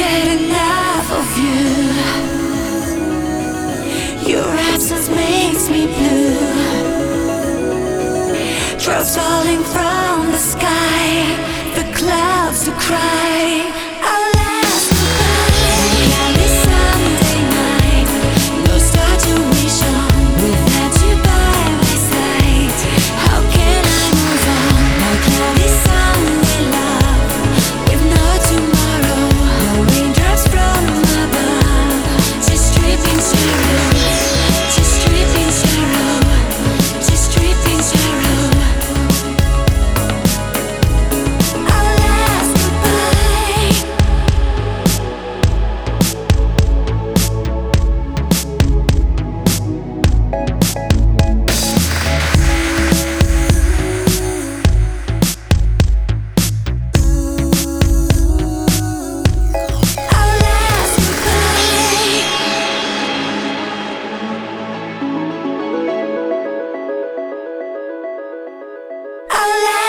get enough of you. Your absence makes me blue. Drops falling from the sky, the clouds to cry. Hola.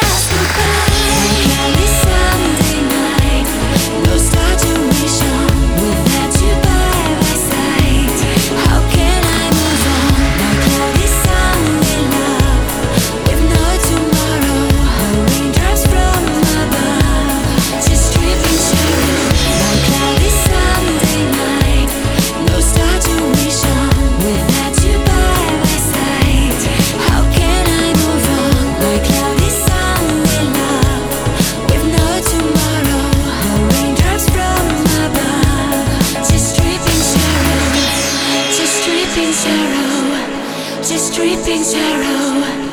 sorrow, just dripping sorrow.